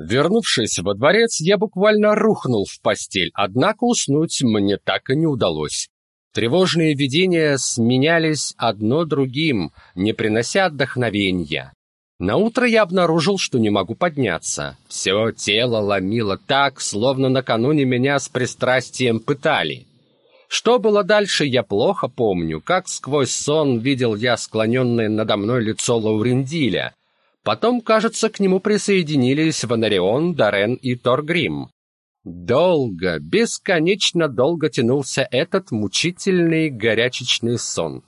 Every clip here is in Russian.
Вернувшись во дворец, я буквально рухнул в постель, однако уснуть мне так и не удалось. Тревожные видения сменялись одно другим, не принося отдохновения. На утро я обнаружил, что не могу подняться. Все тело ломило так, словно накануне меня с пристрастием пытали. Что было дальше, я плохо помню, как сквозь сон видел я склоненное надо мной лицо Лаурендиля. Потом, кажется, к нему присоединились Ванарион, Дарен и Торгрим. Долго, бесконечно долго тянулся этот мучительный горячечный сон.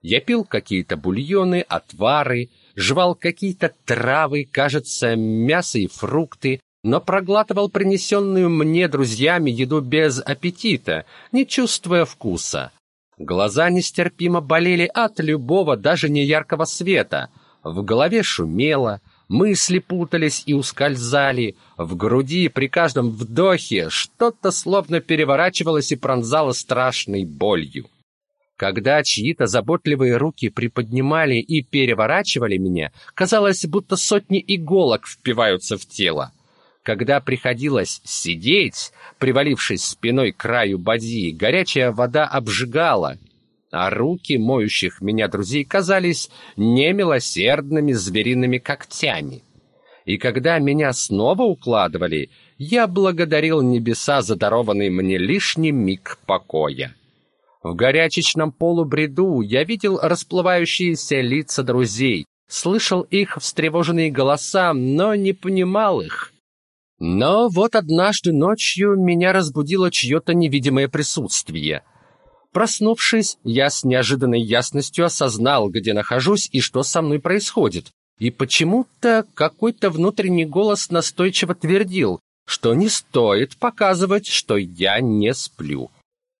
Я пил какие-то бульоны, отвары, жевал какие-то травы, кажется, мясо и фрукты, но проглатывал принесенную мне друзьями еду без аппетита, не чувствуя вкуса. Глаза нестерпимо болели от любого, даже неяркого света. В голове шумело, мысли путались и ускользали. В груди при каждом вдохе что-то словно переворачивалось и пронзало страшной болью. Когда чьи-то заботливые руки приподнимали и переворачивали меня, казалось, будто сотни иголок впиваются в тело. Когда приходилось сидеть, привалившись спиной к краю бадьи, горячая вода обжигала, а руки моющих меня друзей казались немилосердными звериными когтями. И когда меня снова укладывали, я благодарил небеса за дарованный мне лишний миг покоя. В горячечном полубреду я видел расплывающиеся лица друзей, слышал их встревоженные голоса, но не понимал их. Но вот однажды ночью меня разбудило чье-то невидимое присутствие. Проснувшись, я с неожиданной ясностью осознал, где нахожусь и что со мной происходит. И почему-то какой-то внутренний голос настойчиво твердил, что не стоит показывать, что я не сплю.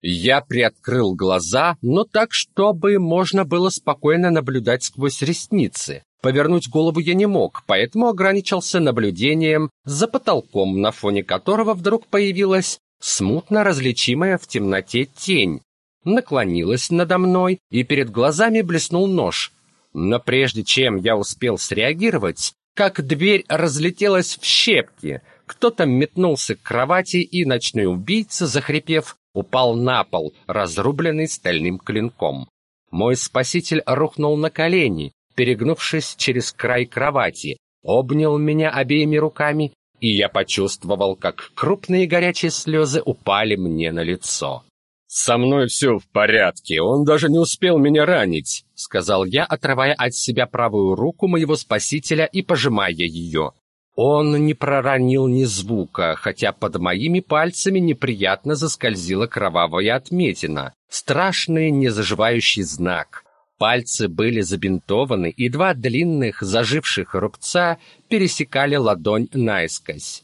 Я приоткрыл глаза, но так, чтобы можно было спокойно наблюдать сквозь ресницы. Повернуть голову я не мог, поэтому ограничился наблюдением за потолком, на фоне которого вдруг появилась смутно различимая в темноте тень. Наклонилась надо мной, и перед глазами блеснул нож. Но прежде чем я успел среагировать, как дверь разлетелась в щепки, кто-то метнулся к кровати, и ночной убийца, захрипев, упал на пол, разрубленный стальным клинком. Мой спаситель рухнул на колени, перегнувшись через край кровати, обнял меня обеими руками, и я почувствовал, как крупные горячие слезы упали мне на лицо. «Со мной все в порядке, он даже не успел меня ранить», — сказал я, отрывая от себя правую руку моего спасителя и пожимая ее. Он не проронил ни звука, хотя под моими пальцами неприятно заскользила кровавая отметина, страшный незаживающий знак. Пальцы были забинтованы, и два длинных заживших рубца пересекали ладонь наискось.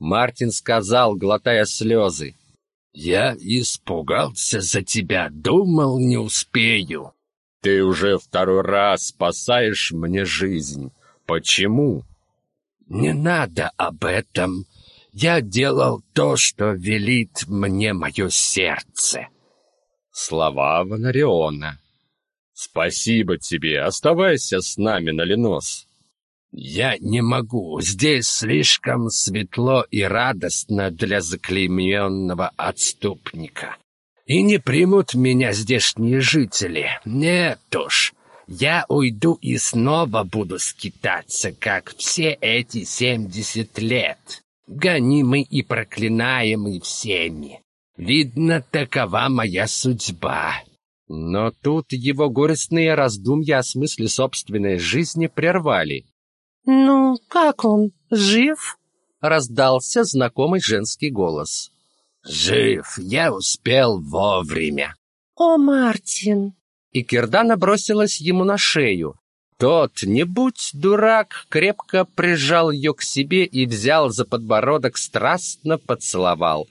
Мартин сказал, глотая слезы, «Я испугался за тебя, думал, не успею». «Ты уже второй раз спасаешь мне жизнь. Почему?» «Не надо об этом. Я делал то, что велит мне мое сердце». Слова Ванариона. «Спасибо тебе. Оставайся с нами, Налинос». «Я не могу. Здесь слишком светло и радостно для заклейменного отступника. И не примут меня здешние жители. Нет уж». Я уйду и снова буду скитаться, как все эти семьдесят лет, гонимый и проклинаемый всеми. Видно, такова моя судьба. Но тут его горестные раздумья о смысле собственной жизни прервали. «Ну, как он? Жив?» — раздался знакомый женский голос. «Жив, я успел вовремя». «О, Мартин, и Кирдана бросилась ему на шею. Тот, не будь дурак, крепко прижал ее к себе и взял за подбородок, страстно поцеловал.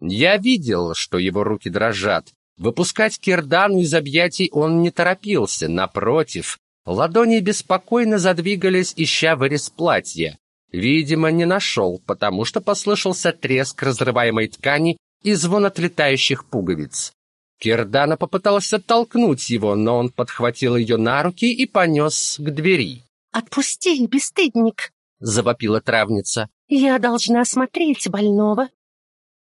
Я видел, что его руки дрожат. Выпускать Кирдану из объятий он не торопился, напротив. Ладони беспокойно задвигались, ища вырез платья. Видимо, не нашел, потому что послышался треск разрываемой ткани и звон отлетающих пуговиц. Кирдана попыталась оттолкнуть его, но он подхватил ее на руки и понес к двери. «Отпусти, бесстыдник!» — завопила травница. Я должна смотреть больного.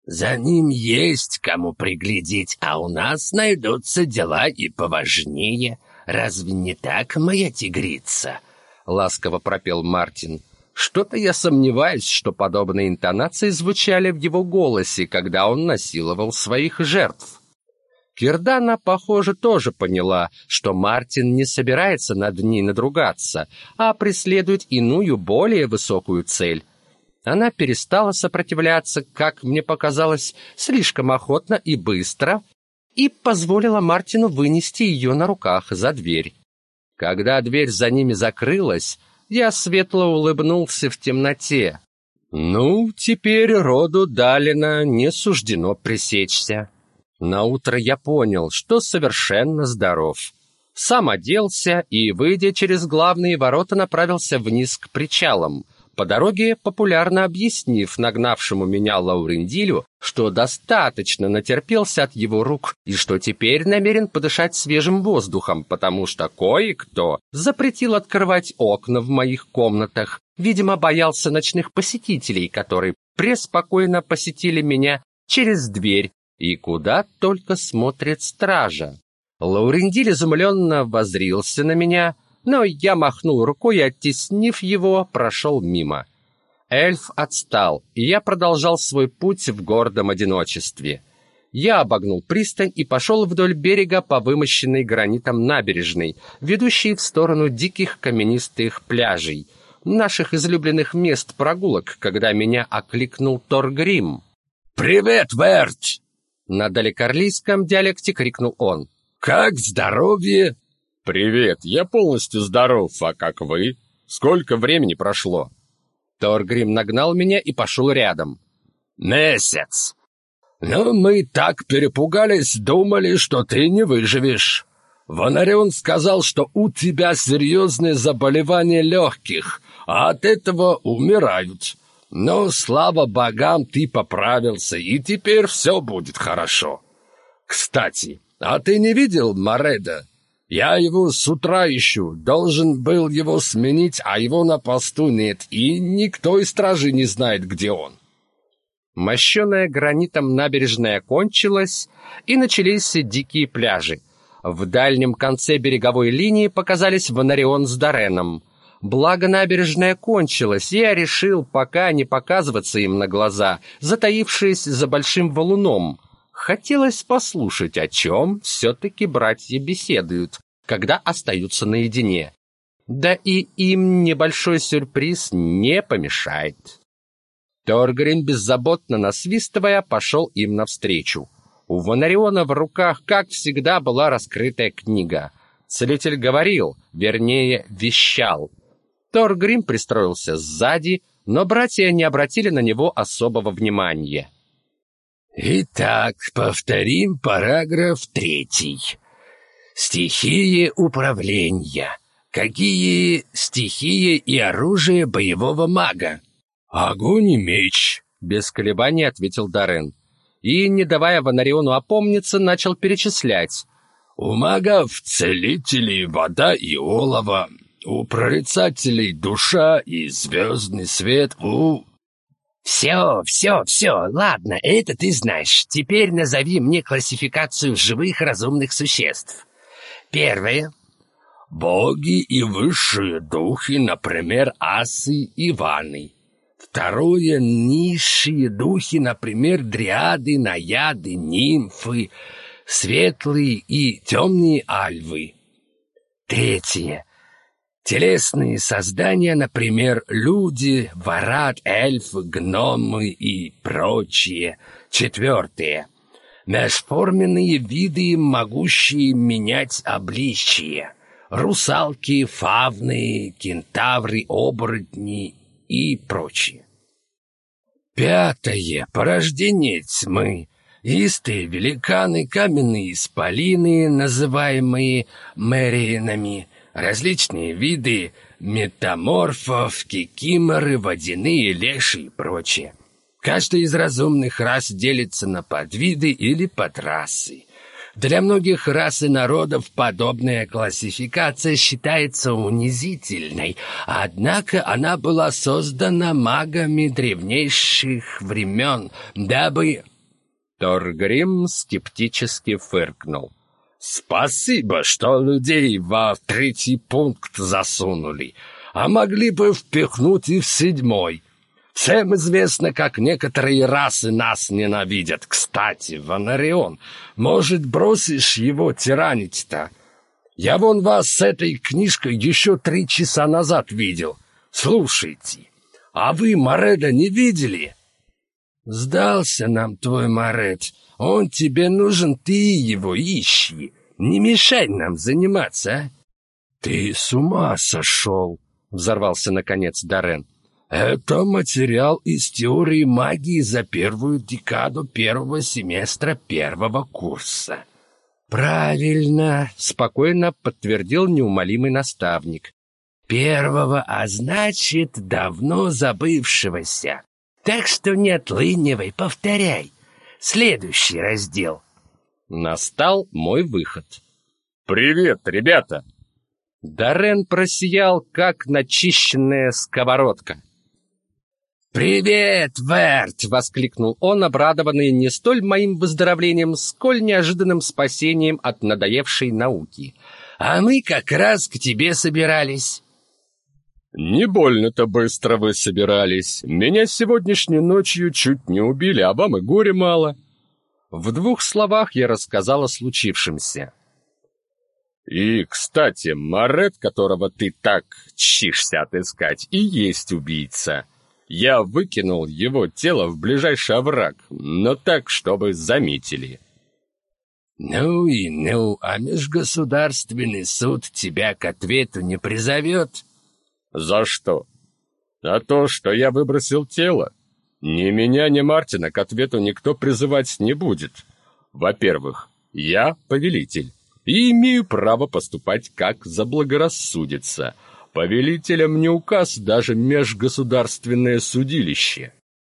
За ним есть кому приглядеть, а у нас найдутся дела и поважнее. Разве не так, моя тигрица?» — ласково пропел Мартин. Что-то я сомневаюсь, что подобные интонации звучали в его голосе, когда он насиловал своих жертв. Кирдана, похоже, тоже поняла, что Мартин не собирается над ней надругаться, а преследует иную, более высокую цель. Она перестала сопротивляться, как мне показалось, слишком охотно и быстро, и позволила Мартину вынести ее на руках за дверь. Когда дверь за ними закрылась, я светло улыбнулся в темноте. Ну, теперь роду Далина не суждено пресечься. Наутро я понял, что совершенно здоров. Сам оделся и, выйдя через главные ворота, направился вниз к причалам, по дороге популярно объяснив нагнавшему меня Лаурендилю, что достаточно натерпелся от его рук и что теперь намерен подышать свежим воздухом, потому что кое-кто запретил открывать окна в моих комнатах, видимо, боялся ночных посетителей, которые преспокойно посетили меня через дверь и куда только смотрит стража. Лаурендиль изумленно возрился на меня, но я махнул рукой и, оттеснив его, прошел мимо. Эльф отстал, и я продолжал свой путь в гордом одиночестве. Я обогнул пристань и пошел вдоль берега по вымощенной гранитом набережной, ведущей в сторону диких каменистых пляжей, наших излюбленных мест прогулок, когда меня окликнул Торгрим. «Привет, Верт!» На далекорлийском диалекте крикнул он. «Как здоровье?» «Привет, я полностью здоров, а как вы? Сколько времени прошло?» Торгрим нагнал меня и пошел рядом. «Месяц. Ну, мы так перепугались, думали, что ты не выживешь. Вонарион сказал, что у тебя серьезные заболевания легких, а от этого умирают. Но, слава богам, ты поправился, и теперь все будет хорошо. Кстати, а ты не видел Мореда?» Я его с утра ищу, должен был его сменить, а его на посту нет, и никто из стражи не знает, где он. Мощеная гранитом набережная кончилась, и начались дикие пляжи. В дальнем конце береговой линии показались Ванарион с Дореном. Благо набережная кончилась, и я решил пока не показываться им на глаза, затаившись за большим валуном — Хотелось послушать, о чем все-таки братья беседуют, когда остаются наедине. Да и им небольшой сюрприз не помешает. Торгрин, беззаботно насвистывая, пошел им навстречу. У Вонариона в руках, как всегда, была раскрытая книга. Целитель говорил, вернее, вещал. Торгрим пристроился сзади, но братья не обратили на него особого внимания. Итак, повторим параграф третий. Стихии управления. Какие стихии и оружие боевого мага? Огонь и меч, без колебаний ответил Дарен. И, не давая Ванариону опомниться, начал перечислять. У магов целителей вода и олово, у прорицателей душа и звездный свет, у «Все, все, все, ладно, это ты знаешь. Теперь назови мне классификацию живых разумных существ. Первое. Боги и высшие духи, например, асы и ваны. Второе. Низшие духи, например, дриады, наяды, нимфы, светлые и темные альвы. Третье. Телесные создания, например, люди, варат, эльфы, гномы и прочие. Четвертое. Межформенные виды, могущие менять обличие. Русалки, фавны, кентавры, оборотни и прочие. Пятое. Порождение тьмы. Истые великаны, каменные исполины, называемые мэриенами, различные виды метаморфов, кикиморы, водяные, леши и прочее. Каждая из разумных рас делится на подвиды или подрасы. Для многих рас и народов подобная классификация считается унизительной, однако она была создана магами древнейших времен, дабы...» Торгрим скептически фыркнул. «Спасибо, что людей во третий пункт засунули, а могли бы впихнуть и в седьмой. Всем известно, как некоторые расы нас ненавидят. Кстати, Ванарион, может, бросишь его тиранить-то? Я вон вас с этой книжкой еще три часа назад видел. Слушайте, а вы Мореда не видели?» «Сдался нам твой Моред. Он тебе нужен, ты его ищи. Не мешай нам заниматься, а?» «Ты с ума сошел!» — взорвался наконец Дорен. Это материал из теории магии за первую декаду первого семестра первого курса. Правильно, спокойно подтвердил неумолимый наставник. Первого, а значит, давно забывшегося. Так что не отлынивай, повторяй. Следующий раздел. Настал мой выход. «Привет, ребята!» Дорен просиял, как начищенная сковородка. «Привет, Верт!» — воскликнул он, обрадованный не столь моим выздоровлением, сколь неожиданным спасением от надоевшей науки. «А мы как раз к тебе собирались». «Не больно-то быстро вы собирались. Меня сегодняшней ночью чуть не убили, а вам и горе мало». В двух словах я рассказал о случившемся. «И, кстати, Марет, которого ты так чишься отыскать, и есть убийца». Я выкинул его тело в ближайший овраг, но так, чтобы заметили. «Ну и ну, а межгосударственный суд тебя к ответу не призовет?» «За что?» «За то, что я выбросил тело. Ни меня, ни Мартина к ответу никто призывать не будет. Во-первых, я повелитель и имею право поступать как заблагорассудится. Повелителям не указ даже межгосударственное судилище.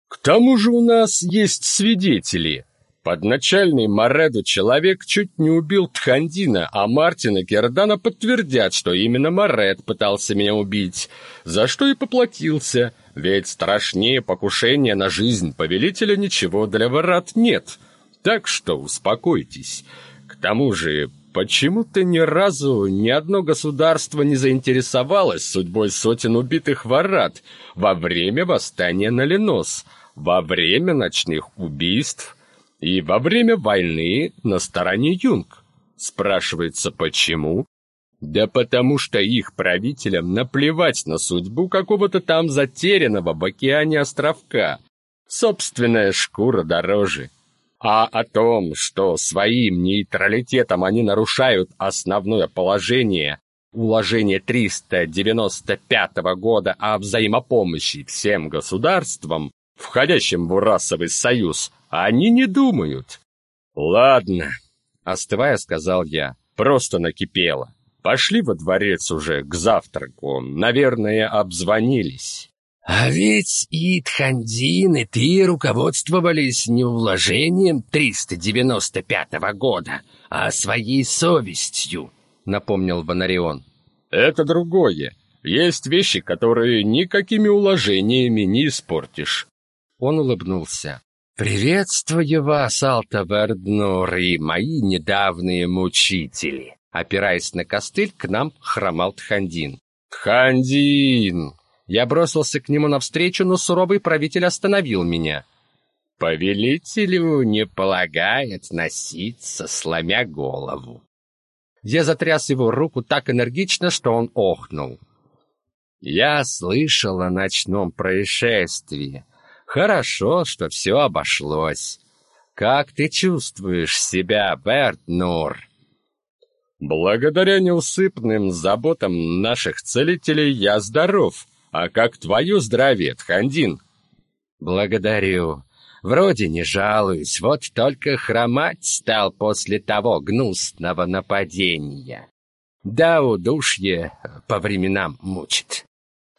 К тому же у нас есть свидетели. Подначальный Мореду человек чуть не убил Тхандина, а Мартин и Кердана подтвердят, что именно Моред пытался меня убить, за что и поплатился, ведь страшнее покушения на жизнь повелителя ничего для ворот нет. Так что успокойтесь. К тому же Почему-то ни разу ни одно государство не заинтересовалось судьбой сотен убитых ворат во время восстания на Ленос, во время ночных убийств и во время войны на стороне Юнг. Спрашивается, почему? Да потому что их правителям наплевать на судьбу какого-то там затерянного в океане островка. Собственная шкура дороже. А о том, что своим нейтралитетом они нарушают основное положение уложения 395 года о взаимопомощи всем государствам, входящим в расовый союз, они не думают. Ладно, остывая, сказал я, просто накипело. Пошли во дворец уже к завтраку, наверное, обзвонились. А ведь и Тхандин, и ты руководствовались не уложением 395 года, а своей совестью, напомнил Бонарион. Это другое. Есть вещи, которые никакими уложениями не испортишь. Он улыбнулся. «Приветствую вас, Алтаверднор, и мои недавние мучители!» Опираясь на костыль, к нам хромал Тхандин. «Тхандин!» Я бросился к нему навстречу, но суровый правитель остановил меня. «Повелителю не полагает носиться, сломя голову». Я затряс его руку так энергично, что он охнул. «Я слышал о ночном происшествии. Хорошо, что все обошлось. Как ты чувствуешь себя, Берт Нур?» «Благодаря неусыпным заботам наших целителей я здоров», а как твое здравие, Тхандин?» «Благодарю. Вроде не жалуюсь, вот только хромать стал после того гнусного нападения. Да, удушье по временам мучит.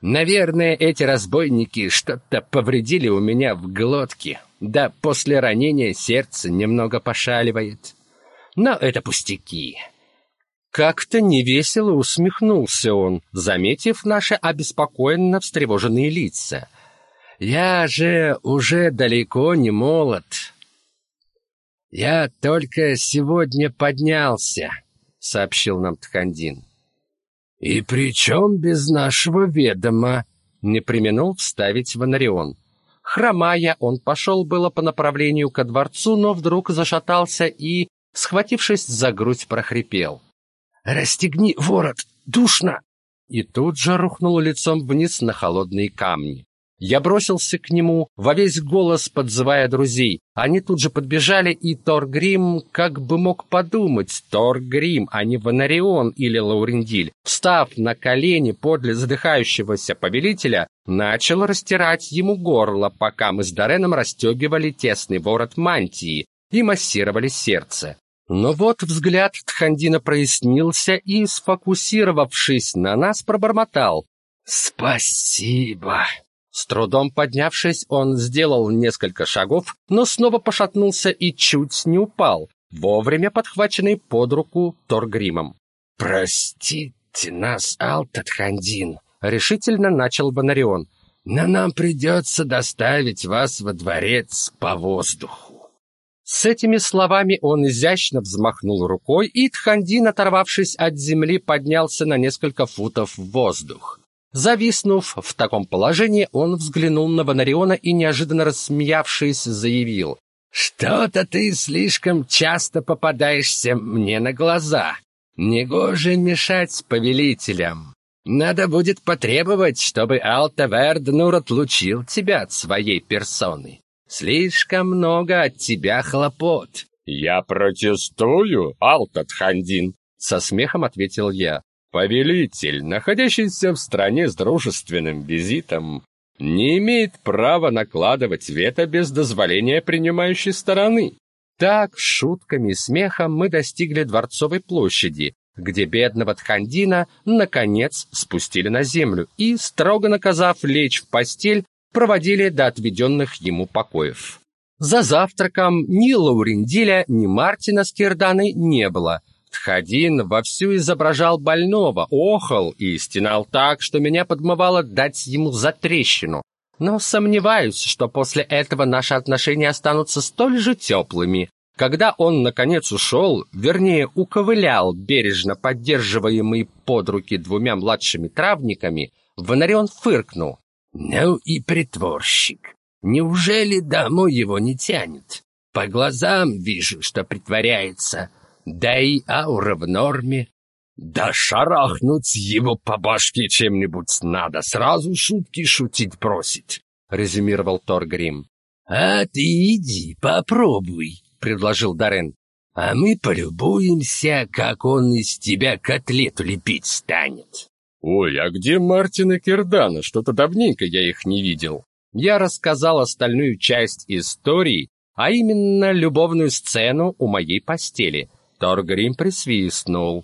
Наверное, эти разбойники что-то повредили у меня в глотке, да после ранения сердце немного пошаливает. Но это пустяки. Как-то невесело усмехнулся он, заметив наши обеспокоенно встревоженные лица. «Я же уже далеко не молод. Я только сегодня поднялся», — сообщил нам Тхандин. «И причем без нашего ведома», — не применул вставить Ванарион. Хромая, он пошел было по направлению ко дворцу, но вдруг зашатался и, схватившись за грудь, прохрипел. «Расстегни ворот! Душно!» И тут же рухнул лицом вниз на холодные камни. Я бросился к нему, во весь голос подзывая друзей. Они тут же подбежали, и Торгрим, как бы мог подумать, Торгрим, а не Ванарион или Лаурендиль, встав на колени подле задыхающегося повелителя, начал растирать ему горло, пока мы с Дореном расстегивали тесный ворот мантии и массировали сердце. Но вот взгляд Тхандина прояснился и, сфокусировавшись на нас, пробормотал. «Спасибо!» С трудом поднявшись, он сделал несколько шагов, но снова пошатнулся и чуть не упал, вовремя подхваченный под руку Торгримом. «Простите нас, Алтатхандин!» — решительно начал Бонарион. «Но нам придется доставить вас во дворец по воздуху». С этими словами он изящно взмахнул рукой, и Тхандин, оторвавшись от земли, поднялся на несколько футов в воздух. Зависнув в таком положении, он взглянул на Бонариона и, неожиданно рассмеявшись, заявил. «Что-то ты слишком часто попадаешься мне на глаза. Негоже мешать повелителям. Надо будет потребовать, чтобы Алтаверднур отлучил тебя от своей персоны. Слишком много от тебя хлопот. Я протестую, Алтатхандин, со смехом ответил я. Повелитель, находящийся в стране с дружественным визитом, не имеет права накладывать вето без дозволения принимающей стороны. Так, шутками и смехом мы достигли Дворцовой площади, где бедного Тхандина наконец спустили на землю и, строго наказав лечь в постель, проводили до отведенных ему покоев. За завтраком ни Лаурендиля, ни Мартина с Кирданы не было. Тхадин вовсю изображал больного, охал и стенал так, что меня подмывало дать ему затрещину. Но сомневаюсь, что после этого наши отношения останутся столь же теплыми. Когда он, наконец, ушел, вернее, уковылял, бережно поддерживаемый под руки двумя младшими травниками, Вонарион фыркнул. Ну и притворщик. Неужели домой его не тянет? По глазам вижу, что притворяется. Да и аура в норме. Да шарахнуть его по башке чем-нибудь надо, сразу шутки шутить просить, резюмировал Торгрим. А ты иди, попробуй, предложил Дарен. А мы полюбуемся, как он из тебя котлету лепить станет. «Ой, а где Мартин и Кирдана? Что-то давненько я их не видел». Я рассказал остальную часть истории, а именно любовную сцену у моей постели. Торгрим присвистнул.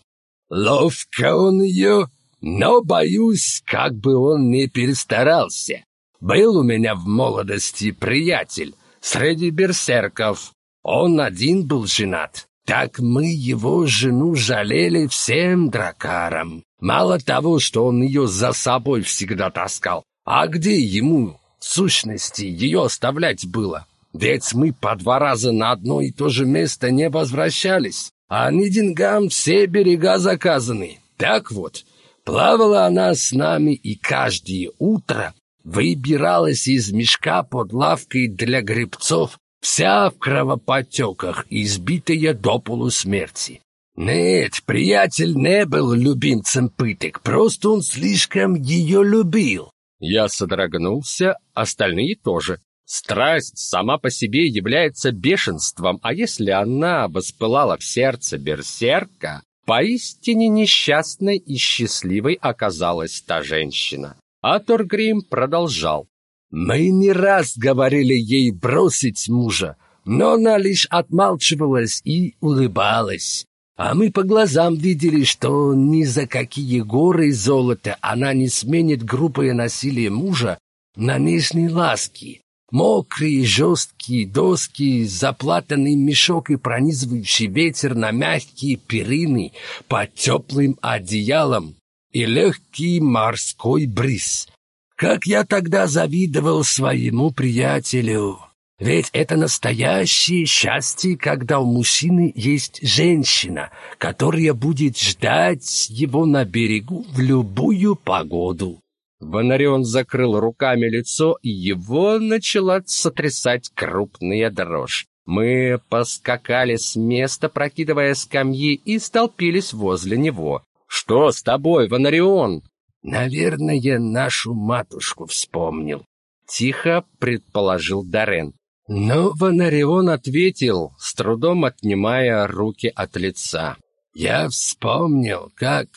«Ловко он ее, но, боюсь, как бы он не перестарался. Был у меня в молодости приятель среди берсерков. Он один был женат. Так мы его жену жалели всем дракарам. Мало того, что он ее за собой всегда таскал, а где ему, в сущности, ее оставлять было? Ведь мы по два раза на одно и то же место не возвращались, а Нидингам все берега заказаны. Так вот, плавала она с нами и каждое утро выбиралась из мешка под лавкой для грибцов, вся в кровоподтеках, избитая до полусмерти. Нет, приятель не был любимцем пыток, просто он слишком ее любил. Я содрогнулся, остальные тоже. Страсть сама по себе является бешенством, а если она воспылала в сердце берсерка, поистине несчастной и счастливой оказалась та женщина. А Торгрим продолжал. «Мы не раз говорили ей бросить мужа, но она лишь отмалчивалась и улыбалась. А мы по глазам видели, что ни за какие горы золота она не сменит грубое насилие мужа на нежные ласки. Мокрые, жесткие доски, заплатанный мешок и пронизывающий ветер на мягкие перины под теплым одеялом и легкий морской бриз. Как я тогда завидовал своему приятелю! Ведь это настоящее счастье, когда у мужчины есть женщина, которая будет ждать его на берегу в любую погоду. Бонарион закрыл руками лицо, и его начала сотрясать крупная дрожь. Мы поскакали с места, прокидывая скамьи, и столпились возле него. «Что с тобой, Вонарион?» «Наверное, нашу матушку вспомнил», — тихо предположил Дарен. Но Вонарион ответил, с трудом отнимая руки от лица. «Я вспомнил, как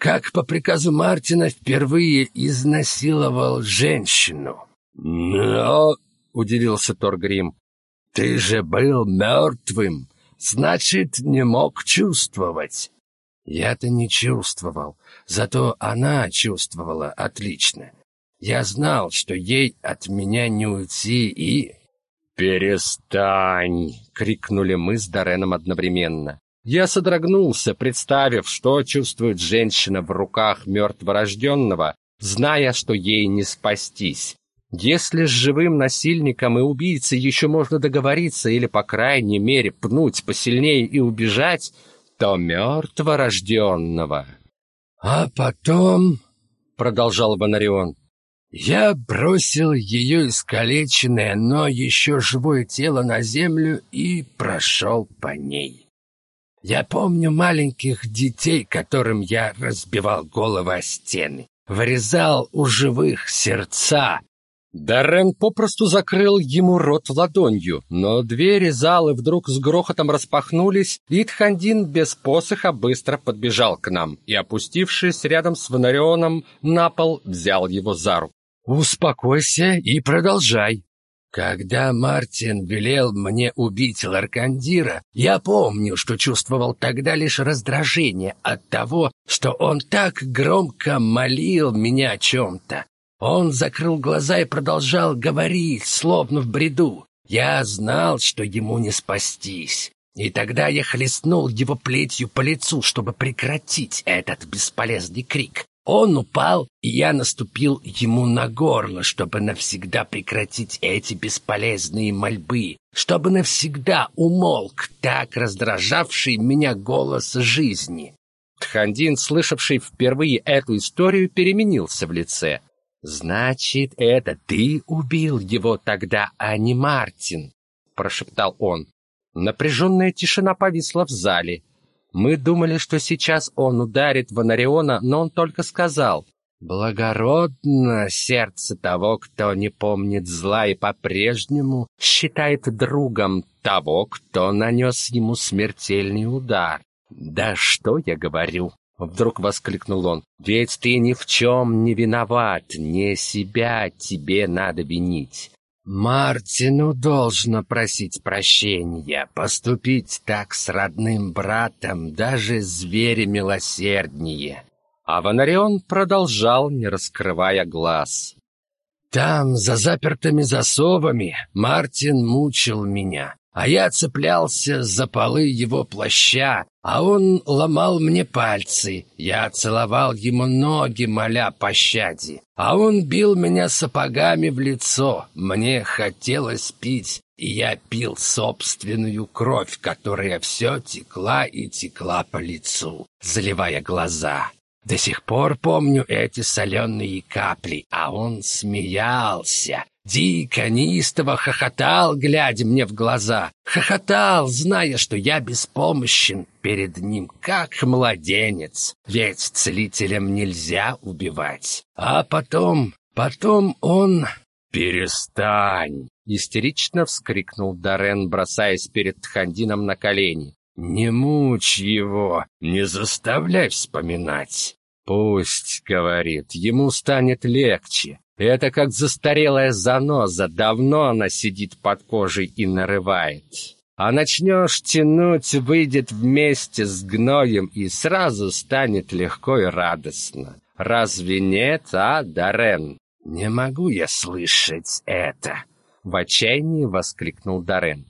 как по приказу Мартина впервые изнасиловал женщину. Но, — удивился Торгрим, — ты же был мертвым, значит, не мог чувствовать. Я-то не чувствовал, зато она чувствовала отлично. Я знал, что ей от меня не уйти и... «Перестань!» — крикнули мы с Дореном одновременно. Я содрогнулся, представив, что чувствует женщина в руках мертворожденного, зная, что ей не спастись. Если с живым насильником и убийцей еще можно договориться или, по крайней мере, пнуть посильнее и убежать, то мертворожденного... — А потом, — продолжал Бонарион, — я бросил ее искалеченное, но еще живое тело на землю и прошел по ней. Я помню маленьких детей, которым я разбивал головы о стены, вырезал у живых сердца. Даррен попросту закрыл ему рот ладонью, но двери залы вдруг с грохотом распахнулись, и Тхандин без посоха быстро подбежал к нам и, опустившись рядом с Ванарионом на пол, взял его за руку. «Успокойся и продолжай», когда Мартин велел мне убить Ларкандира, я помню, что чувствовал тогда лишь раздражение от того, что он так громко молил меня о чем-то. Он закрыл глаза и продолжал говорить, словно в бреду. Я знал, что ему не спастись. И тогда я хлестнул его плетью по лицу, чтобы прекратить этот бесполезный крик. Он упал, и я наступил ему на горло, чтобы навсегда прекратить эти бесполезные мольбы, чтобы навсегда умолк так раздражавший меня голос жизни. Тхандин, слышавший впервые эту историю, переменился в лице. «Значит, это ты убил его тогда, а не Мартин?» — прошептал он. Напряженная тишина повисла в зале. Мы думали, что сейчас он ударит Ванариона, но он только сказал «Благородно сердце того, кто не помнит зла и по-прежнему считает другом того, кто нанес ему смертельный удар». «Да что я говорю?» — вдруг воскликнул он. «Ведь ты ни в чем не виноват, не себя тебе надо винить. Мартину должно просить прощения. Поступить так с родным братом даже звери милосерднее. А Ванарион продолжал, не раскрывая глаз. Там, за запертыми засовами, Мартин мучил меня а я цеплялся за полы его плаща, а он ломал мне пальцы. Я целовал ему ноги, моля пощаде, а он бил меня сапогами в лицо. Мне хотелось пить, и я пил собственную кровь, которая все текла и текла по лицу, заливая глаза. До сих пор помню эти соленые капли, а он смеялся, Дико, неистово хохотал, глядя мне в глаза. Хохотал, зная, что я беспомощен перед ним, как младенец. Ведь целителям нельзя убивать. А потом, потом он... «Перестань!» — истерично вскрикнул Дарен, бросаясь перед Тхандином на колени. «Не мучь его, не заставляй вспоминать. Пусть, — говорит, — ему станет легче. Это как застарелая заноза, давно она сидит под кожей и нарывает. А начнешь тянуть, выйдет вместе с гноем и сразу станет легко и радостно. Разве нет, а, Дарен? Не могу я слышать это. В отчаянии воскликнул Дарен.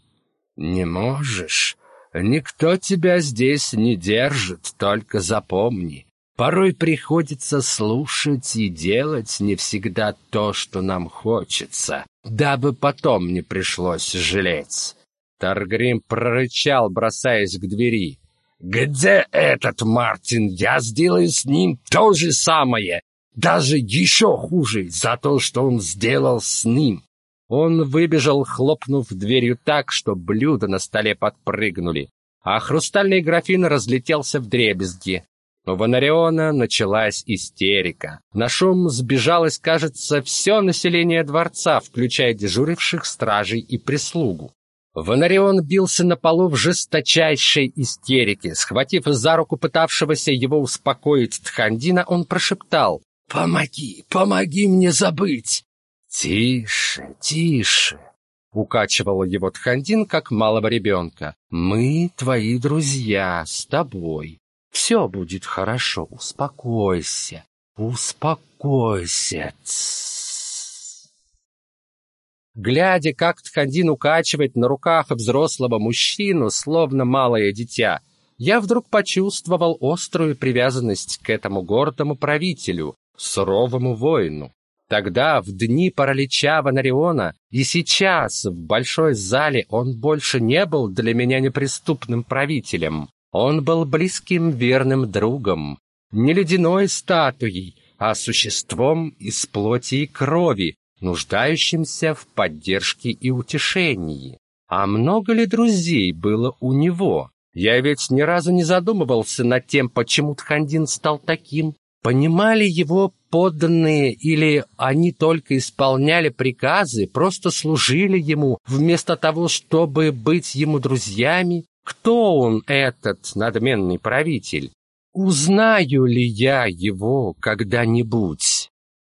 «Не можешь. Никто тебя здесь не держит, только запомни. Порой приходится слушать и делать не всегда то, что нам хочется, дабы потом не пришлось жалеть». Таргрим прорычал, бросаясь к двери. «Где этот Мартин? Я сделаю с ним то же самое, даже еще хуже за то, что он сделал с ним». Он выбежал, хлопнув дверью так, что блюда на столе подпрыгнули, а хрустальный графин разлетелся в дребезги. У Ванариона началась истерика. На шум сбежалось, кажется, все население дворца, включая дежуривших стражей и прислугу. Ванарион бился на полу в жесточайшей истерике. Схватив за руку пытавшегося его успокоить Тхандина, он прошептал «Помоги, помоги мне забыть!» «Тише, тише!» — укачивал его Тхандин, как малого ребенка. «Мы твои друзья, с тобой. Все будет хорошо, успокойся, успокойся!» Глядя, как Тхандин укачивает на руках взрослого мужчину, словно малое дитя, я вдруг почувствовал острую привязанность к этому гордому правителю, суровому воину. Тогда, в дни паралича Ванариона, и сейчас, в большой зале, он больше не был для меня неприступным правителем. Он был близким верным другом, не ледяной статуей, а существом из плоти и крови, нуждающимся в поддержке и утешении. А много ли друзей было у него? Я ведь ни разу не задумывался над тем, почему Тхандин стал таким. Понимали его подданные или они только исполняли приказы, просто служили ему, вместо того, чтобы быть ему друзьями? Кто он, этот надменный правитель? Узнаю ли я его когда-нибудь?